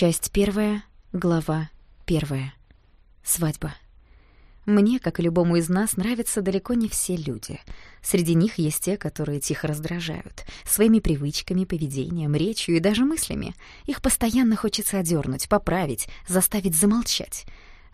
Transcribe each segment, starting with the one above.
Часть первая, глава первая. Свадьба. Мне, как и любому из нас, нравятся далеко не все люди. Среди них есть те, которые тихо раздражают. Своими привычками, поведением, речью и даже мыслями. Их постоянно хочется одернуть, поправить, заставить замолчать.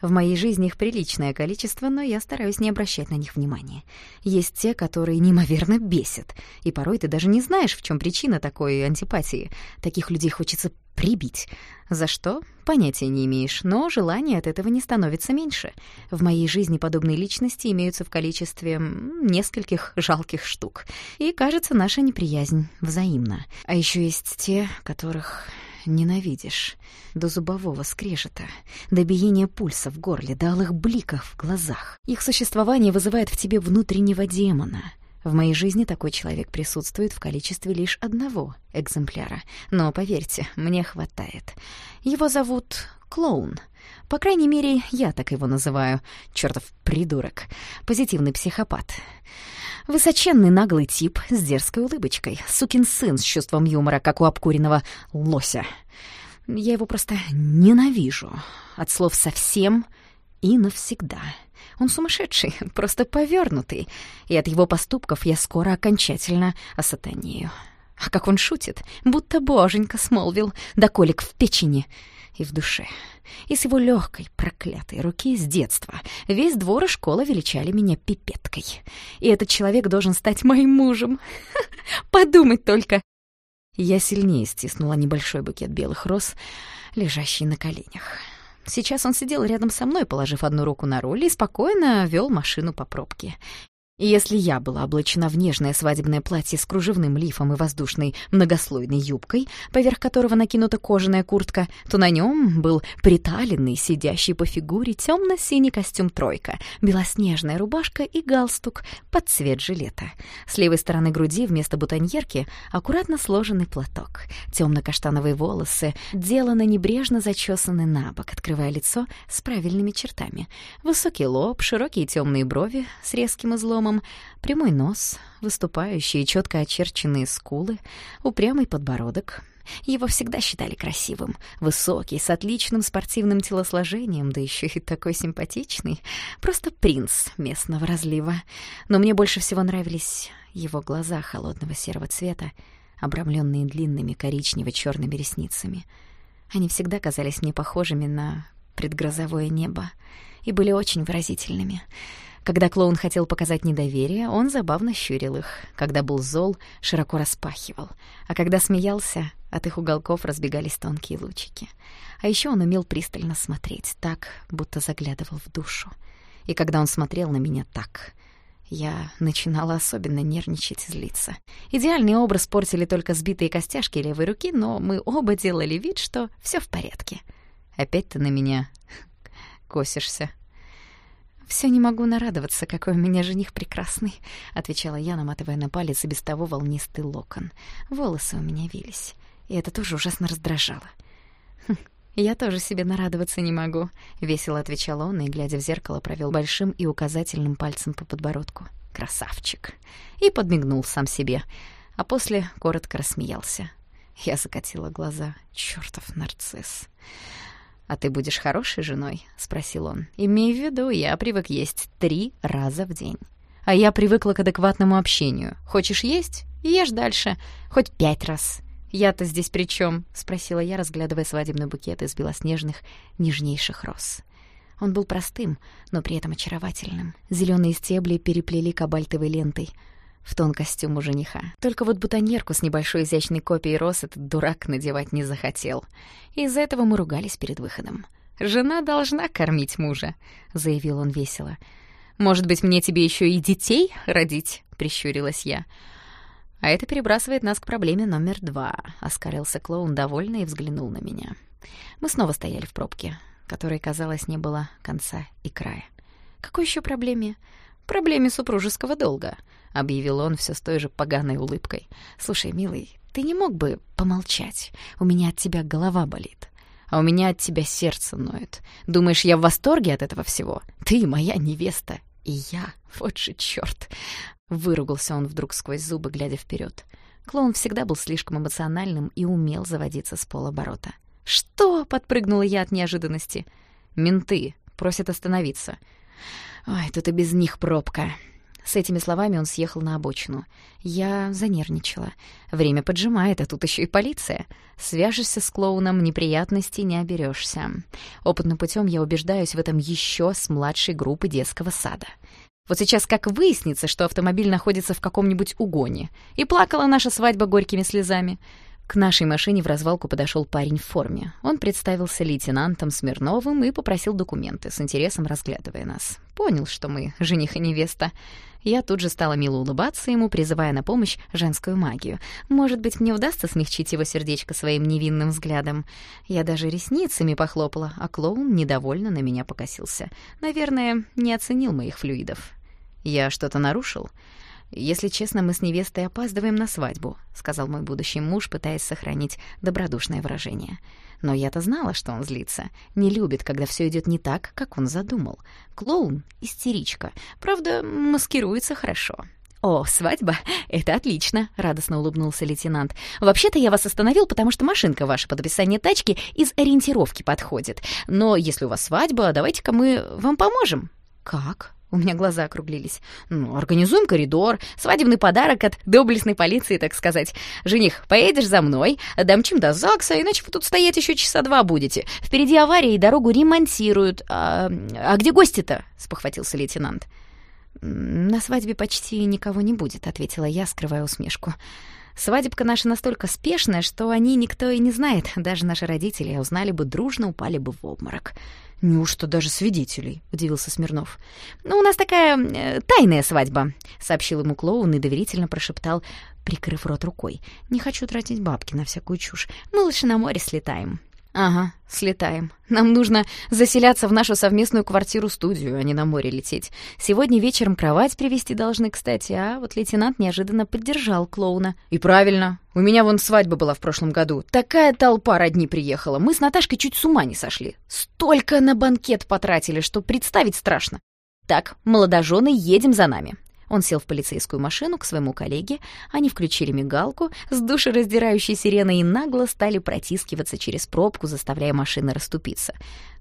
В моей жизни их приличное количество, но я стараюсь не обращать на них внимания. Есть те, которые неимоверно бесят, и порой ты даже не знаешь, в чем причина такой антипатии. Таких людей хочется прибить. За что? Понятия не имеешь, но желание от этого не становится меньше. В моей жизни подобные личности имеются в количестве нескольких жалких штук. И, кажется, наша неприязнь взаимна. А еще есть те, которых ненавидишь. До зубового скрежета, до биения пульса в горле, до алых бликов в глазах. Их существование вызывает в тебе внутреннего демона. В моей жизни такой человек присутствует в количестве лишь одного экземпляра. Но, поверьте, мне хватает. Его зовут Клоун. По крайней мере, я так его называю. Чёртов придурок. Позитивный психопат. Высоченный наглый тип с дерзкой улыбочкой. Сукин сын с чувством юмора, как у обкуренного лося. Я его просто ненавижу. От слов «совсем» и «навсегда». Он сумасшедший, просто повернутый, и от его поступков я скоро окончательно осатанею. А как он шутит, будто боженька смолвил, да колик в печени — и в душе. И с его легкой, проклятой руки с детства весь двор и школа величали меня пипеткой. И этот человек должен стать моим мужем. Подумать только! Я сильнее стиснула небольшой букет белых роз, лежащий на коленях. Сейчас он сидел рядом со мной, положив одну руку на руль, и спокойно вел машину по пробке. И если я была облачена в нежное свадебное платье с кружевным лифом и воздушной многослойной юбкой, поверх которого накинута кожаная куртка, то на нем был приталенный, сидящий по фигуре темно-синий костюм «тройка», белоснежная рубашка и галстук под цвет жилета. С левой стороны груди вместо бутоньерки аккуратно сложенный платок. Темно-каштановые волосы делано небрежно зачесаны на бок, открывая лицо с правильными чертами. Высокий лоб, широкие темные брови с резким изломом, домом, прямой нос, выступающие четко очерченные скулы, упрямый подбородок. Его всегда считали красивым, высокий, с отличным спортивным телосложением, да еще и такой симпатичный. Просто принц местного разлива. Но мне больше всего нравились его глаза холодного серого цвета, обрамленные длинными коричнево-черными ресницами. Они всегда казались мне похожими на предгрозовое небо и были очень выразительными — когда клоун хотел показать недоверие, он забавно щурил их. Когда был зол, широко распахивал. А когда смеялся, от их уголков разбегались тонкие лучики. А еще он умел пристально смотреть, так, будто заглядывал в душу. И когда он смотрел на меня так, я начинала особенно нервничать и злиться. Идеальный образ портили только сбитые костяшки левой руки, но мы оба делали вид, что все в порядке. «Опять ты на меня косишься», «Все не могу нарадоваться, какой у меня жених прекрасный», — отвечала я, наматывая на палец и без того волнистый локон. Волосы у меня вились, и это тоже ужасно раздражало. «Хм, «Я тоже себе нарадоваться не могу», — весело отвечал он и, глядя в зеркало, провел большим и указательным пальцем по подбородку. «Красавчик!» И подмигнул сам себе, а после коротко рассмеялся. Я закатила глаза. «Чёртов нарцисс!» «А ты будешь хорошей женой?» — спросил он. «Имей в виду, я привык есть три раза в день. А я привыкла к адекватному общению. Хочешь есть? Ешь дальше. Хоть пять раз. Я-то здесь при чем? спросила я, разглядывая свадебный букет из белоснежных нежнейших роз. Он был простым, но при этом очаровательным. Зеленые стебли переплели кабальтовой лентой — в тон костюму жениха. Только вот бутоньерку с небольшой изящной копией роз этот дурак надевать не захотел. Из-за этого мы ругались перед выходом. «Жена должна кормить мужа», — заявил он весело. «Может быть, мне тебе еще и детей родить?» — прищурилась я. «А это перебрасывает нас к проблеме номер два», — оскарился клоун довольно и взглянул на меня. Мы снова стояли в пробке, которой, казалось, не было конца и края. «Какой еще проблеме?» «Проблеме супружеского долга», — объявил он все с той же поганой улыбкой. «Слушай, милый, ты не мог бы помолчать? У меня от тебя голова болит. А у меня от тебя сердце ноет. Думаешь, я в восторге от этого всего? Ты моя невеста, и я, вот же чёрт!» Выругался он вдруг сквозь зубы, глядя вперед. Клоун всегда был слишком эмоциональным и умел заводиться с полоборота. «Что?» — подпрыгнула я от неожиданности. «Менты. Просят остановиться». «Ой, тут и без них пробка». С этими словами он съехал на обочину. Я занервничала. Время поджимает, а тут еще и полиция. Свяжешься с клоуном, неприятностей не оберешься. Опытным путем я убеждаюсь в этом еще с младшей группы детского сада. Вот сейчас как выяснится, что автомобиль находится в каком-нибудь угоне. И плакала наша свадьба горькими слезами. К нашей машине в развалку подошел парень в форме. Он представился лейтенантом Смирновым и попросил документы, с интересом разглядывая нас. Понял, что мы жених и невеста. Я тут же стала мило улыбаться ему, призывая на помощь женскую магию. Может быть, мне удастся смягчить его сердечко своим невинным взглядом. Я даже ресницами похлопала, а клоун недовольно на меня покосился. Наверное, не оценил моих флюидов. Я что-то нарушил? «Если честно, мы с невестой опаздываем на свадьбу», — сказал мой будущий муж, пытаясь сохранить добродушное выражение. Но я-то знала, что он злится. Не любит, когда все идет не так, как он задумал. Клоун — истеричка. Правда, маскируется хорошо. «О, свадьба? Это отлично!» — радостно улыбнулся лейтенант. «Вообще-то я вас остановил, потому что машинка ваша под описание тачки из ориентировки подходит. Но если у вас свадьба, давайте-ка мы вам поможем». «Как?» У меня глаза округлились. «Ну, организуем коридор, свадебный подарок от доблестной полиции, так сказать. Жених, поедешь за мной, домчим до ЗАГСа, иначе вы тут стоять еще часа два будете. Впереди авария и дорогу ремонтируют. А, а где гости-то?» — спохватился лейтенант. «На свадьбе почти никого не будет», — ответила я, скрывая усмешку. «Свадебка наша настолько спешная, что о ней никто и не знает. Даже наши родители узнали бы, дружно упали бы в обморок». «Неужто даже свидетелей?» — удивился Смирнов. «Ну, у нас такая э, тайная свадьба», — сообщил ему клоун и доверительно прошептал, прикрыв рот рукой. «Не хочу тратить бабки на всякую чушь. Мы лучше на море слетаем». «Ага, слетаем. Нам нужно заселяться в нашу совместную квартиру-студию, а не на море лететь. Сегодня вечером кровать привезти должны, кстати, а вот лейтенант неожиданно поддержал клоуна. И правильно. У меня вон свадьба была в прошлом году. Такая толпа родни приехала. Мы с Наташкой чуть с ума не сошли. Столько на банкет потратили, что представить страшно. Так, молодожены, едем за нами. Он сел в полицейскую машину к своему коллеге, они включили мигалку с душераздирающей сиреной и нагло стали протискиваться через пробку, заставляя машины расступиться.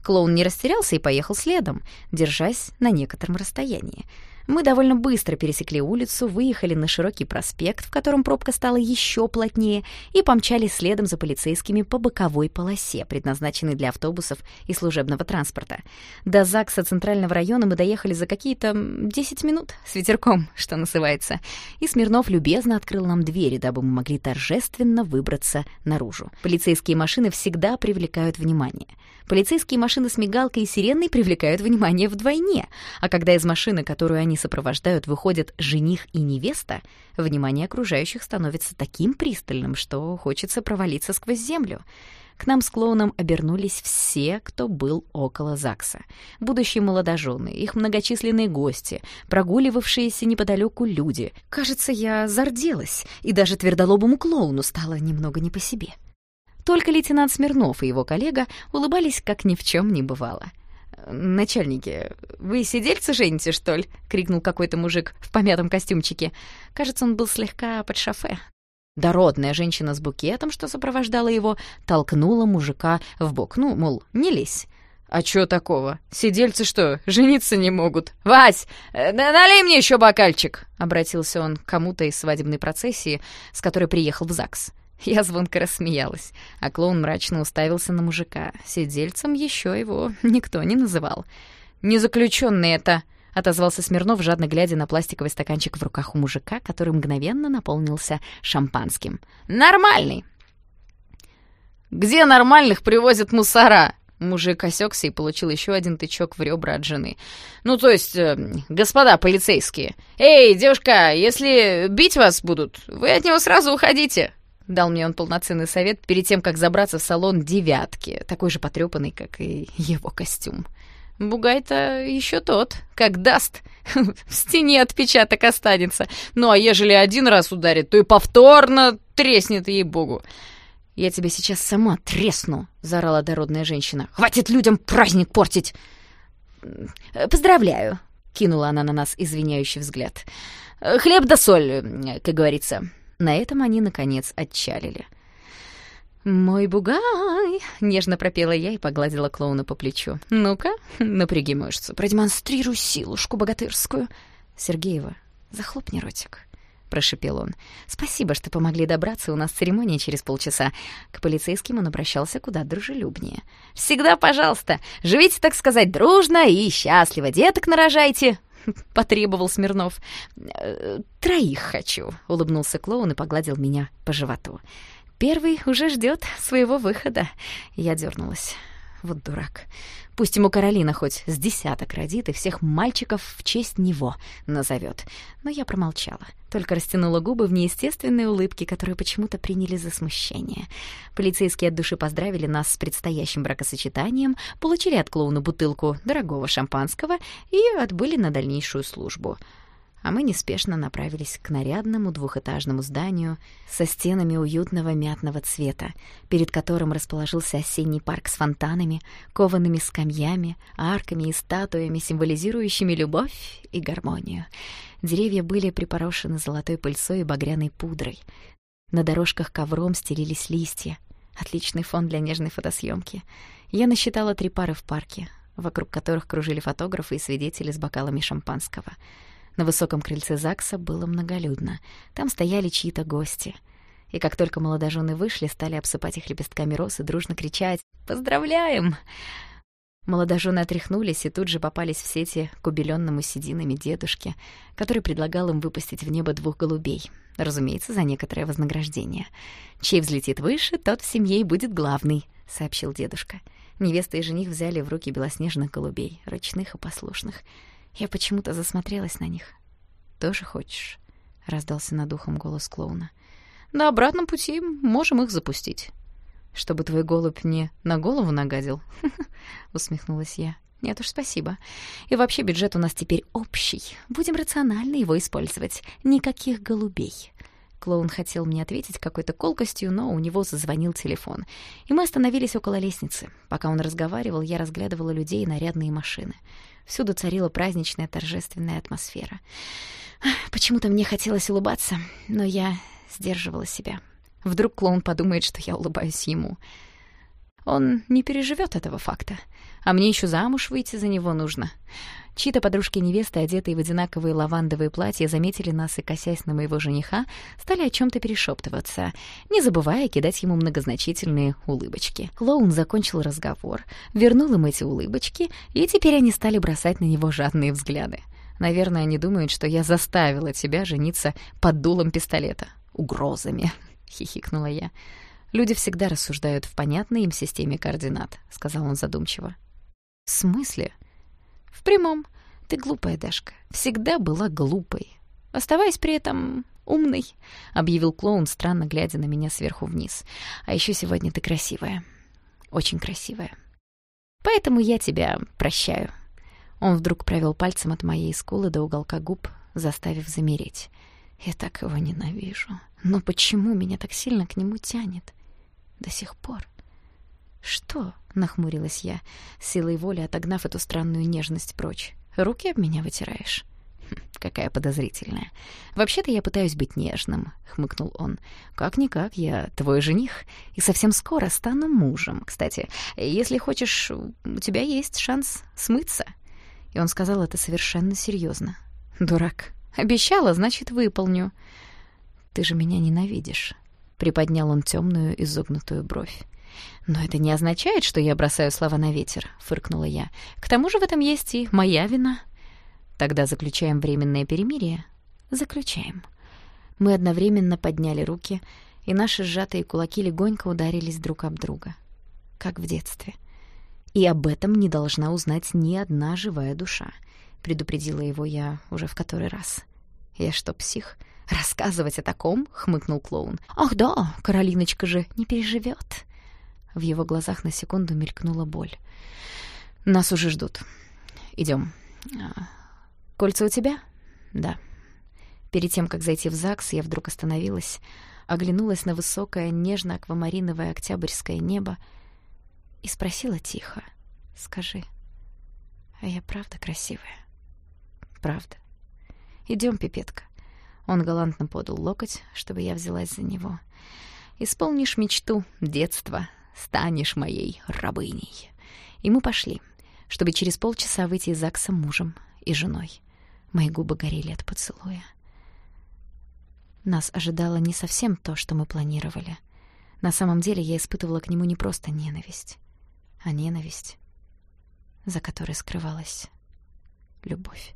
Клоун не растерялся и поехал следом, держась на некотором расстоянии. Мы довольно быстро пересекли улицу, выехали на широкий проспект, в котором пробка стала еще плотнее, и помчались следом за полицейскими по боковой полосе, предназначенной для автобусов и служебного транспорта. До ЗАГСа Центрального района мы доехали за какие-то 10 минут с ветерком, что называется, и Смирнов любезно открыл нам двери, дабы мы могли торжественно выбраться наружу. Полицейские машины всегда привлекают внимание. Полицейские машины с мигалкой и сиреной привлекают внимание вдвойне, а когда из машины, которую они сопровождают, выходят жених и невеста, внимание окружающих становится таким пристальным, что хочется провалиться сквозь землю. К нам с клоуном обернулись все, кто был около ЗАГСа. Будущие молодожены, их многочисленные гости, прогуливавшиеся неподалеку люди. Кажется, я зарделась, и даже твердолобому клоуну стало немного не по себе. Только лейтенант Смирнов и его коллега улыбались, как ни в чем не бывало. «Начальники, вы сидельцы жените, что ли?» — крикнул какой-то мужик в помятом костюмчике. Кажется, он был слегка под шофе. Дородная женщина с букетом, что сопровождала его, толкнула мужика в бок. Ну, мол, не лезь. «А чё такого? Сидельцы что, жениться не могут? Вась, э, налей мне еще бокальчик!» — обратился он к кому-то из свадебной процессии, с которой приехал в ЗАГС. Я звонко рассмеялась, а клоун мрачно уставился на мужика. Сидельцем еще его никто не называл. «Не заключенный это!» — отозвался Смирнов, жадно глядя на пластиковый стаканчик в руках у мужика, который мгновенно наполнился шампанским. «Нормальный!» «Где нормальных привозят мусора?» Мужик осекся и получил еще один тычок в ребра от жены. «Ну, то есть, э, господа полицейские, эй, девушка, если бить вас будут, вы от него сразу уходите!» Дал мне он полноценный совет перед тем, как забраться в салон «девятки», такой же потрепанный, как и его костюм. Бугай-то еще тот, как даст, в стене отпечаток останется. Ну, а ежели один раз ударит, то и повторно треснет ей-богу. «Я тебя сейчас сама тресну», — заорала дородная женщина. «Хватит людям праздник портить!» «Поздравляю», — кинула она на нас извиняющий взгляд. «Хлеб да соль, как говорится». На этом они, наконец, отчалили. «Мой бугай!» — нежно пропела я и погладила клоуна по плечу. «Ну-ка, напряги мышцу, продемонстрируй силушку богатырскую!» «Сергеева, захлопни ротик!» — прошипел он. «Спасибо, что помогли добраться, у нас церемония через полчаса». К полицейским он обращался куда дружелюбнее. «Всегда пожалуйста, живите, так сказать, дружно и счастливо, деток нарожайте!» — потребовал Смирнов. «Э, «Троих хочу», — улыбнулся клоун и погладил меня по животу. Первый уже ждет своего выхода. Я дернулась. Вот дурак. Пусть ему Каролина хоть с десяток родит и всех мальчиков в честь него назовет. Но я промолчала, только растянула губы в неестественной улыбке, которую почему-то приняли за смущение. Полицейские от души поздравили нас с предстоящим бракосочетанием, получили от клоуна бутылку дорогого шампанского и отбыли на дальнейшую службу — а мы неспешно направились к нарядному двухэтажному зданию со стенами уютного мятного цвета, перед которым расположился осенний парк с фонтанами, коваными скамьями, арками и статуями, символизирующими любовь и гармонию. Деревья были припорошены золотой пыльцой и багряной пудрой. На дорожках ковром стелились листья. Отличный фон для нежной фотосъемки. Я насчитала три пары в парке, вокруг которых кружили фотографы и свидетели с бокалами шампанского — на высоком крыльце ЗАГСа было многолюдно. Там стояли чьи-то гости. И как только молодожены вышли, стали обсыпать их лепестками роз и дружно кричать «Поздравляем!». Молодожены отряхнулись и тут же попались в сети к убеленному сединами дедушке, который предлагал им выпустить в небо двух голубей, разумеется, за некоторое вознаграждение. «Чей взлетит выше, тот в семье и будет главный», — сообщил дедушка. Невеста и жених взяли в руки белоснежных голубей, ручных и послушных — я почему-то засмотрелась на них. «Тоже хочешь?» — раздался над ухом голос клоуна. «На обратном пути можем их запустить». «Чтобы твой голубь не на голову нагадил?» — усмехнулась я. «Нет уж, спасибо. И вообще бюджет у нас теперь общий. Будем рационально его использовать. Никаких голубей». Клоун хотел мне ответить какой-то колкостью, но у него зазвонил телефон. И мы остановились около лестницы. Пока он разговаривал, я разглядывала людей и нарядные машины. Всюду царила праздничная торжественная атмосфера. Почему-то мне хотелось улыбаться, но я сдерживала себя. Вдруг клоун подумает, что я улыбаюсь ему. Он не переживет этого факта. А мне еще замуж выйти за него нужно. Чьи-то подружки-невесты, одетые в одинаковые лавандовые платья, заметили нас и, косясь на моего жениха, стали о чем то перешептываться, не забывая кидать ему многозначительные улыбочки. Клоун закончил разговор, вернул им эти улыбочки, и теперь они стали бросать на него жадные взгляды. Наверное, они думают, что я заставила тебя жениться под дулом пистолета. Угрозами, — хихикнула я. «Люди всегда рассуждают в понятной им системе координат», — сказал он задумчиво. «В смысле?» «В прямом. Ты глупая, Дашка. Всегда была глупой. Оставаясь при этом умной», — объявил клоун, странно глядя на меня сверху вниз. «А еще сегодня ты красивая. Очень красивая. Поэтому я тебя прощаю». Он вдруг провел пальцем от моей скулы до уголка губ, заставив замереть. Я так его ненавижу. Но почему меня так сильно к нему тянет? До сих пор. «Что?» — нахмурилась я, силой воли отогнав эту странную нежность прочь. «Руки об меня вытираешь?» хм, «Какая подозрительная. Вообще-то я пытаюсь быть нежным», — хмыкнул он. «Как-никак, я твой жених, и совсем скоро стану мужем. Кстати, если хочешь, у тебя есть шанс смыться». И он сказал это совершенно серьезно. «Дурак. Обещала, значит, выполню». «Ты же меня ненавидишь», — приподнял он темную изогнутую бровь. «Но это не означает, что я бросаю слова на ветер», — фыркнула я. «К тому же в этом есть и моя вина». «Тогда заключаем временное перемирие?» «Заключаем». Мы одновременно подняли руки, и наши сжатые кулаки легонько ударились друг об друга. Как в детстве. «И об этом не должна узнать ни одна живая душа», — предупредила его я уже в который раз. «Я что, псих?» «Рассказывать о таком?» — хмыкнул клоун. «Ах да, Каролиночка же не переживет. В его глазах на секунду мелькнула боль. «Нас уже ждут. Идем. А, кольца у тебя?» «Да». Перед тем, как зайти в ЗАГС, я вдруг остановилась, оглянулась на высокое, нежно-аквамариновое октябрьское небо и спросила тихо. «Скажи, а я правда красивая?» «Правда. Идем, пипетка». Он галантно подал локоть, чтобы я взялась за него. Исполнишь мечту детства, станешь моей рабыней. И мы пошли, чтобы через полчаса выйти из ЗАГСа мужем и женой. Мои губы горели от поцелуя. Нас ожидало не совсем то, что мы планировали. На самом деле я испытывала к нему не просто ненависть, а ненависть, за которой скрывалась любовь.